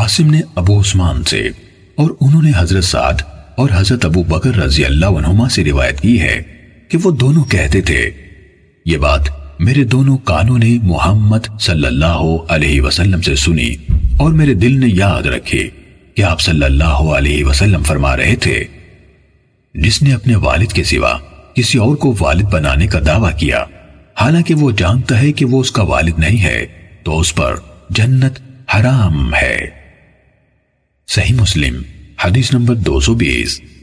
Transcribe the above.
عاصم نے ابو عثمان سے اور انہوں نے حضرت سعد اور حضرت ابو بکر رضی اللہ عنہما سے روایت کی ہے کہ وہ دونوں کہتے تھے، یہ بات میرے دونوں کانوں نے محمد صلی اللہ علیہ وسلم سے سنی اور میرے دل نے یاد رکھی کہ آپ صلی اللہ علیہ وسلم فرما رہے تھے۔ جس نے اپنے والد کے سوا کسی اور کو والد بنانے کا دعویٰ کیا، حالانکہ وہ جانتا ہے کہ وہ اس کا والد نہیں ہے۔ تو اس پر جنت حرام ہے صحیح